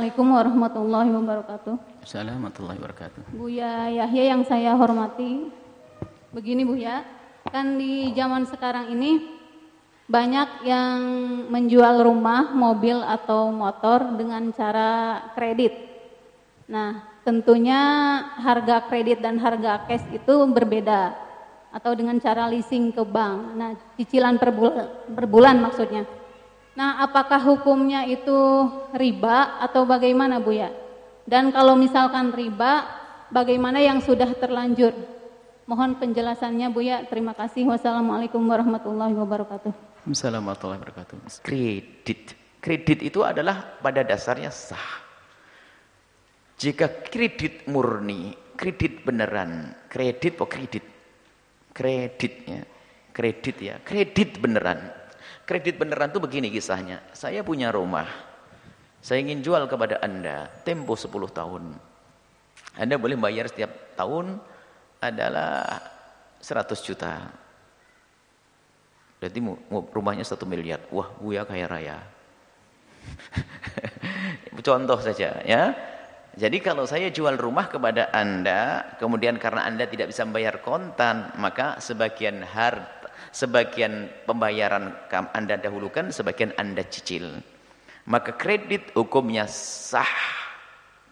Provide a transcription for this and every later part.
Assalamualaikum warahmatullahi wabarakatuh. Assalamualaikum warahmatullahi wabarakatuh. Buya Yahya yang saya hormati, begini Bu ya, kan di zaman sekarang ini banyak yang menjual rumah, mobil atau motor dengan cara kredit. Nah, tentunya harga kredit dan harga cash itu berbeda atau dengan cara leasing ke bank. Nah, cicilan per bulan, per bulan maksudnya. Nah, apakah hukumnya itu riba atau bagaimana Bu ya? Dan kalau misalkan riba, bagaimana yang sudah terlanjur? Mohon penjelasannya Bu ya. Terima kasih. Wassalamualaikum warahmatullahi wabarakatuh. Assalamualaikum warahmatullahi wabarakatuh. Kredit. Kredit itu adalah pada dasarnya sah. Jika kredit murni, kredit beneran, kredit atau kredit? Kredit ya. Kredit ya, kredit beneran. Kredit beneran itu begini kisahnya. Saya punya rumah. Saya ingin jual kepada Anda tempo 10 tahun. Anda boleh bayar setiap tahun adalah 100 juta. Berarti rumahnya satu miliar. Wah, Buya kaya raya. Contoh saja ya. Jadi kalau saya jual rumah kepada Anda, kemudian karena Anda tidak bisa membayar kontan, maka sebagian harta, sebagian pembayaran Anda dahulukan, sebagian Anda cicil. Maka kredit hukumnya sah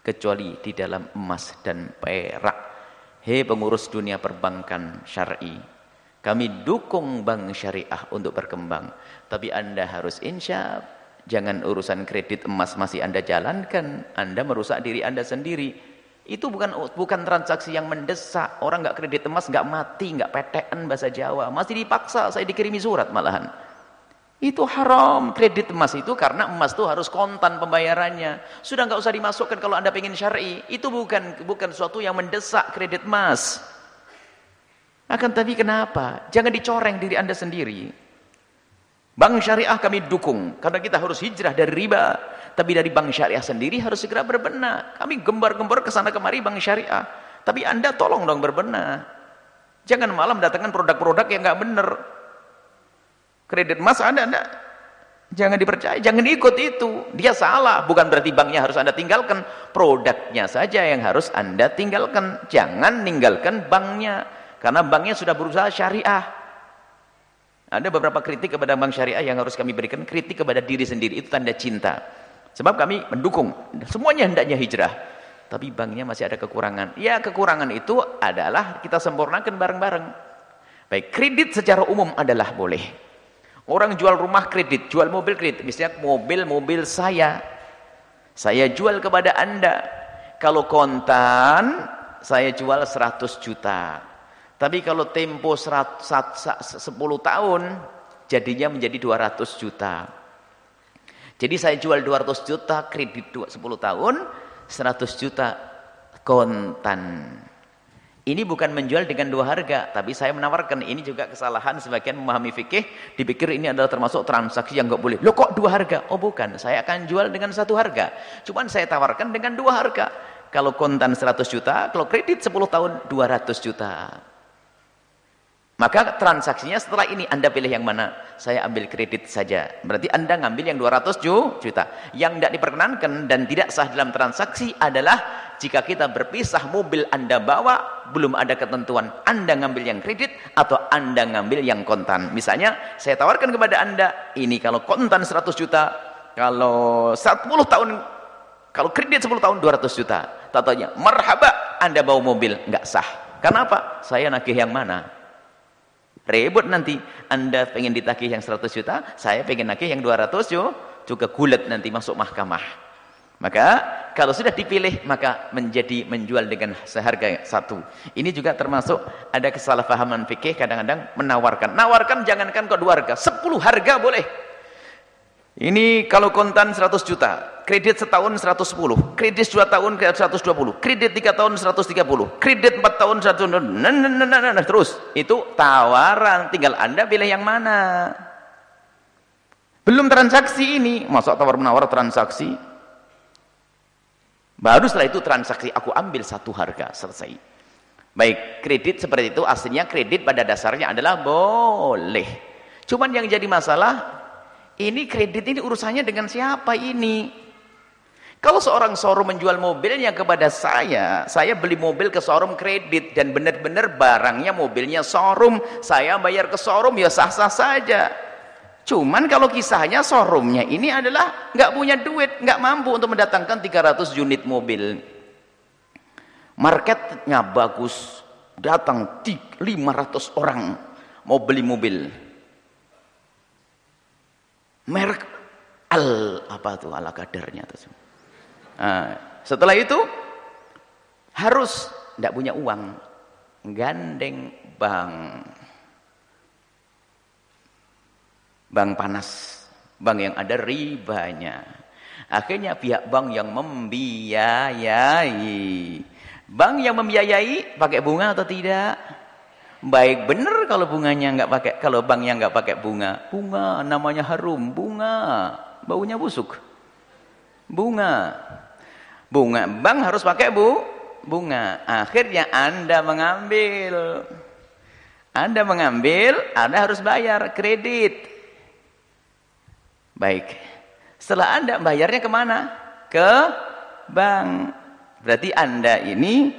kecuali di dalam emas dan perak. Hei pengurus dunia perbankan syar'i, kami dukung bank syariah untuk berkembang. Tapi Anda harus insya Jangan urusan kredit emas masih Anda jalankan. Anda merusak diri Anda sendiri. Itu bukan bukan transaksi yang mendesak. Orang nggak kredit emas nggak mati, nggak petean bahasa Jawa. Masih dipaksa, saya dikirimi surat malahan. Itu haram kredit emas itu karena emas itu harus kontan pembayarannya. Sudah nggak usah dimasukkan kalau Anda pengen syar'i. Itu bukan bukan sesuatu yang mendesak kredit emas. Akan tapi kenapa? Jangan dicoreng diri anda sendiri. Bank syariah kami dukung. Karena kita harus hijrah dari riba. Tapi dari bank syariah sendiri harus segera berbenah. Kami gembar-gembar ke sana kemari bank syariah. Tapi anda tolong dong berbenah. Jangan malam datangkan produk-produk yang nggak benar. Kredit emas anda, anda jangan dipercaya, jangan ikut itu. Dia salah, bukan berarti banknya harus anda tinggalkan. Produknya saja yang harus anda tinggalkan. Jangan tinggalkan banknya. Karena banknya sudah berusaha syariah. Ada beberapa kritik kepada bank syariah yang harus kami berikan. Kritik kepada diri sendiri. Itu tanda cinta. Sebab kami mendukung. Semuanya hendaknya hijrah. Tapi banknya masih ada kekurangan. Ya kekurangan itu adalah kita sempurnakan bareng-bareng. Baik, kredit secara umum adalah boleh. Orang jual rumah kredit, jual mobil kredit. Misalnya mobil-mobil saya. Saya jual kepada anda. Kalau kontan, saya jual 100 juta. Tapi kalau tempo 10 tahun, jadinya menjadi 200 juta. Jadi saya jual 200 juta, kredit 10 tahun, 100 juta kontan. Ini bukan menjual dengan dua harga, tapi saya menawarkan ini juga kesalahan sebagian memahami fikih, dipikir ini adalah termasuk transaksi yang enggak boleh. Loh kok dua harga? Oh bukan, saya akan jual dengan satu harga. Cuman saya tawarkan dengan dua harga. Kalau kontan 100 juta, kalau kredit 10 tahun 200 juta. Maka transaksinya setelah ini Anda pilih yang mana? Saya ambil kredit saja. Berarti Anda ngambil yang 200 juta. Yang tidak diperkenankan dan tidak sah dalam transaksi adalah jika kita berpisah mobil Anda bawa, belum ada ketentuan Anda ngambil yang kredit atau Anda ngambil yang kontan. Misalnya saya tawarkan kepada Anda, ini kalau kontan 100 juta, kalau 10 tahun, kalau kredit 10 tahun 200 juta. Tatonya, marhaba Anda bawa mobil, nggak sah. Kenapa? Saya nagih yang mana? Rebut nanti. Anda pengen ditagih yang 100 juta, saya pengen nagih yang 200 juta, juga gulat nanti masuk mahkamah. Maka kalau sudah dipilih maka menjadi menjual dengan seharga satu. Ini juga termasuk ada kesalahpahaman fikih kadang-kadang menawarkan. Nawarkan jangankan kok dua harga, 10 harga boleh. Ini kalau kontan 100 juta, kredit setahun 110, kredit 2 tahun 120, kredit 3 tahun 130, kredit 4 tahun 100, nah, nah, nah, nah, terus. Itu tawaran, tinggal Anda pilih yang mana. Belum transaksi ini, masa tawar-menawar transaksi? Baru setelah itu transaksi aku ambil satu harga, selesai. Baik, kredit seperti itu aslinya kredit pada dasarnya adalah boleh. Cuman yang jadi masalah ini kredit ini urusannya dengan siapa ini? Kalau seorang showroom menjual mobilnya kepada saya, saya beli mobil ke showroom kredit dan benar-benar barangnya mobilnya showroom, saya bayar ke showroom ya sah-sah saja. Cuman kalau kisahnya showroomnya ini adalah nggak punya duit, nggak mampu untuk mendatangkan 300 unit mobil. Marketnya bagus, datang 500 orang mau beli mobil. Merek al apa tuh ala kadarnya tuh. Nah, setelah itu harus tidak punya uang, gandeng bank, bank panas, bank yang ada ribanya. Akhirnya pihak bank yang membiayai, bank yang membiayai pakai bunga atau tidak? Baik benar kalau bunganya nggak pakai, kalau banknya nggak pakai bunga, bunga namanya harum, bunga. Baunya busuk, bunga. Bunga. Bank harus pakai bu, bunga. Akhirnya Anda mengambil. Anda mengambil, Anda harus bayar kredit. Baik. Setelah Anda bayarnya ke mana? Ke bank. Berarti Anda ini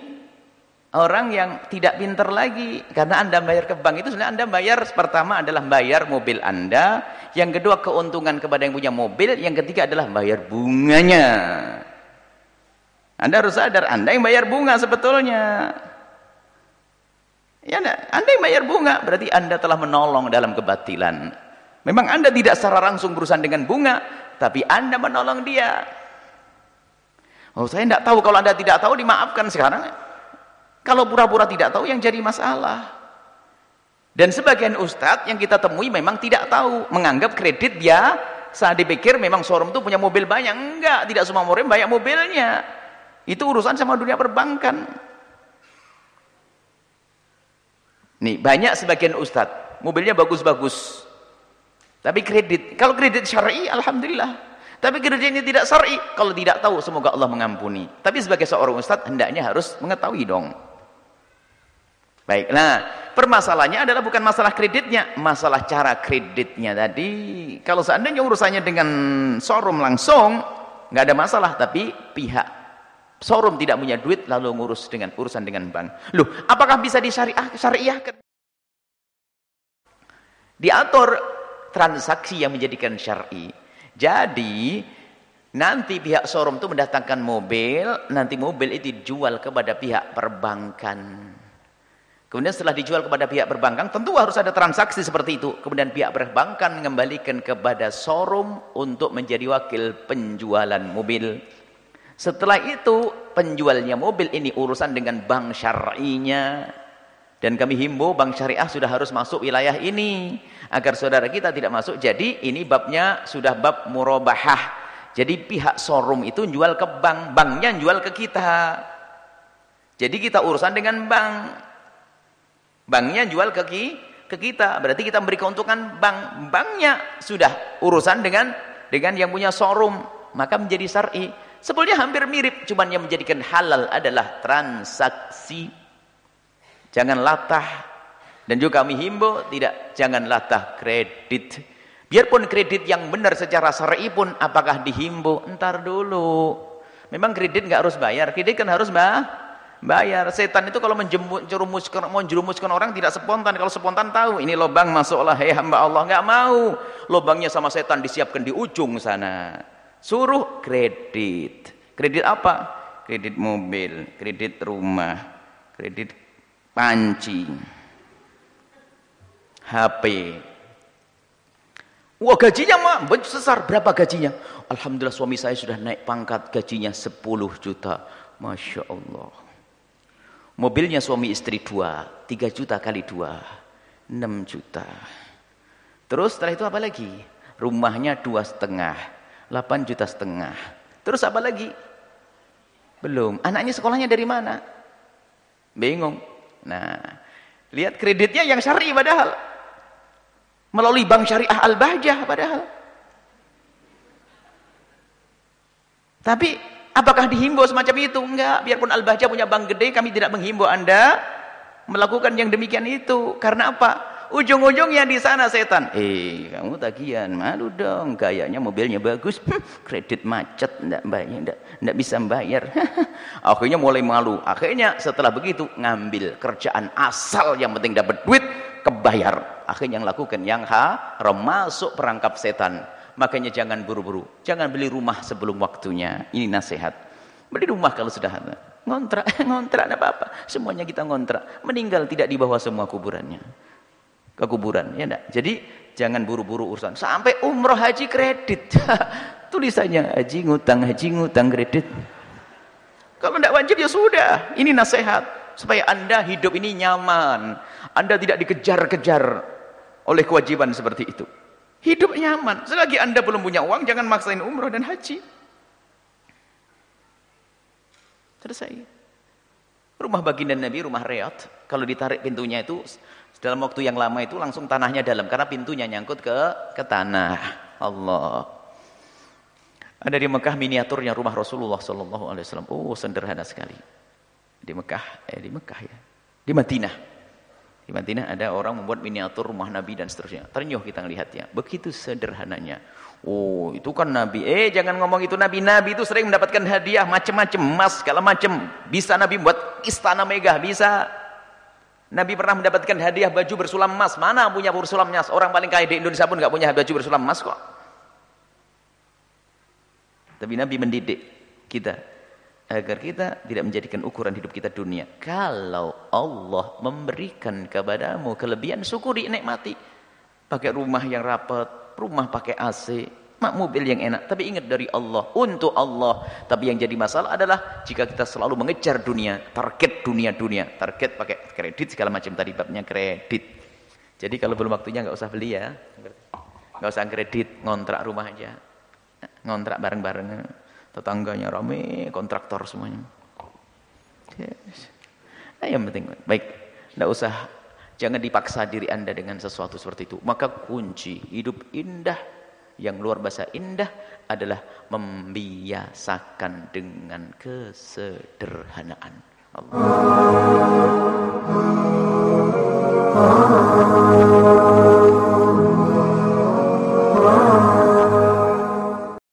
orang yang tidak pinter lagi. Karena Anda bayar ke bank itu sebenarnya Anda bayar pertama adalah bayar mobil Anda. Yang kedua keuntungan kepada yang punya mobil. Yang ketiga adalah bayar bunganya. Anda harus sadar, Anda yang bayar bunga sebetulnya. Ya, Anda yang bayar bunga, berarti Anda telah menolong dalam kebatilan. Memang Anda tidak secara langsung berurusan dengan bunga, tapi Anda menolong dia. Oh, saya tidak tahu. Kalau Anda tidak tahu, dimaafkan sekarang. Kalau pura-pura tidak tahu, yang jadi masalah. Dan sebagian ustadz yang kita temui memang tidak tahu. Menganggap kredit dia, saat dipikir memang showroom itu punya mobil banyak. Enggak, tidak semua murim banyak mobilnya. Itu urusan sama dunia perbankan. Nih, banyak sebagian ustadz, mobilnya bagus-bagus. Tapi kredit, kalau kredit syar'i alhamdulillah. Tapi kredit ini tidak syar'i, kalau tidak tahu semoga Allah mengampuni. Tapi sebagai seorang ustadz hendaknya harus mengetahui dong. Baik, nah permasalahannya adalah bukan masalah kreditnya, masalah cara kreditnya tadi. Kalau seandainya urusannya dengan showroom langsung, nggak ada masalah, tapi pihak showroom tidak punya duit lalu ngurus dengan urusan dengan bank. Loh, apakah bisa disyariah syariahkan? Diatur transaksi yang menjadikan syar'i. Jadi nanti pihak showroom itu mendatangkan mobil, nanti mobil itu dijual kepada pihak perbankan. Kemudian setelah dijual kepada pihak perbankan, tentu harus ada transaksi seperti itu. Kemudian pihak perbankan mengembalikan kepada showroom untuk menjadi wakil penjualan mobil. Setelah itu penjualnya mobil ini urusan dengan bank syar'inya. Dan kami himbau bank syariah sudah harus masuk wilayah ini agar saudara kita tidak masuk. Jadi ini babnya sudah bab murabahah. Jadi pihak showroom itu jual ke bank, banknya jual ke kita. Jadi kita urusan dengan bank. Banknya jual ke ke kita. Berarti kita memberi keuntungan bank. Banknya sudah urusan dengan dengan yang punya showroom, maka menjadi syar'i. Sebetulnya hampir mirip, cuman yang menjadikan halal adalah transaksi. Jangan latah. Dan juga kami himbau, tidak, jangan latah kredit. Biarpun kredit yang benar secara syar'i pun, apakah dihimbau? Entar dulu. Memang kredit nggak harus bayar. Kredit kan harus bah, bayar. Setan itu kalau menjerumuskan, menjerumuskan orang tidak spontan. Kalau spontan tahu, ini lubang masuklah, hei hamba Allah. nggak mau. Lubangnya sama setan disiapkan di ujung sana. Suruh kredit. Kredit apa? Kredit mobil, kredit rumah, kredit panci, HP. Wah gajinya mah besar. Berapa gajinya? Alhamdulillah suami saya sudah naik pangkat gajinya 10 juta. Masya Allah. Mobilnya suami istri dua. 3 juta kali dua. 6 juta. Terus setelah itu apa lagi? Rumahnya dua setengah 8 juta setengah. Terus apa lagi? Belum. Anaknya sekolahnya dari mana? Bingung. Nah, lihat kreditnya yang syar'i padahal. Melalui bank syariah Al-Bahjah padahal. Tapi apakah dihimbau semacam itu? Enggak. Biarpun Al-Bahjah punya bank gede, kami tidak menghimbau Anda melakukan yang demikian itu. Karena apa? Ujung-ujungnya di sana setan. Eh, kamu tagihan, malu dong. Gayanya mobilnya bagus, kredit macet, enggak bayar, enggak, enggak bisa bayar. Akhirnya mulai malu. Akhirnya setelah begitu ngambil kerjaan asal yang penting dapat duit, kebayar. Akhirnya yang lakukan yang haram masuk perangkap setan. Makanya jangan buru-buru. Jangan beli rumah sebelum waktunya. Ini nasihat. Beli rumah kalau sudah ada. Ngontrak, ngontrak apa apa. Semuanya kita ngontrak. Meninggal tidak dibawa semua kuburannya. Ke kuburan, ya enggak? Jadi jangan buru-buru urusan. Sampai umroh haji kredit. Tulisannya haji ngutang, haji ngutang kredit. Kalau tidak wajib ya sudah. Ini nasihat supaya Anda hidup ini nyaman. Anda tidak dikejar-kejar oleh kewajiban seperti itu. Hidup nyaman. Selagi Anda belum punya uang, jangan maksain umroh dan haji. Selesai. Rumah baginda Nabi, rumah Riyadh. Kalau ditarik pintunya itu, dalam waktu yang lama itu langsung tanahnya dalam. Karena pintunya nyangkut ke ke tanah. Allah. Ada di Mekah miniaturnya rumah Rasulullah Sallallahu Alaihi Wasallam. Oh, sederhana sekali. Di Mekah, eh di Mekah ya. Di Madinah. Di Madinah ada orang membuat miniatur rumah Nabi dan seterusnya. Ternyuh kita melihatnya. Begitu sederhananya. Oh, itu kan Nabi. Eh, jangan ngomong itu Nabi. Nabi itu sering mendapatkan hadiah macam-macam, emas segala macam. Bisa Nabi buat istana megah, bisa. Nabi pernah mendapatkan hadiah baju bersulam emas. Mana punya bersulam emas? Orang paling kaya di Indonesia pun nggak punya baju bersulam emas kok. Tapi Nabi mendidik kita agar kita tidak menjadikan ukuran hidup kita dunia. Kalau Allah memberikan kepadamu kelebihan, syukuri, nikmati. Pakai rumah yang rapat, rumah pakai AC, mak mobil yang enak. Tapi ingat dari Allah, untuk Allah. Tapi yang jadi masalah adalah jika kita selalu mengejar dunia, target dunia-dunia, target pakai kredit segala macam tadi babnya kredit. Jadi kalau belum waktunya nggak usah beli ya, nggak usah kredit, ngontrak rumah aja, ngontrak bareng-bareng. Tetangganya rame, kontraktor semuanya. Yes. Nah, yang penting baik, nggak usah Jangan dipaksa diri anda dengan sesuatu seperti itu. Maka kunci hidup indah, yang luar biasa indah adalah membiasakan dengan kesederhanaan. Allah.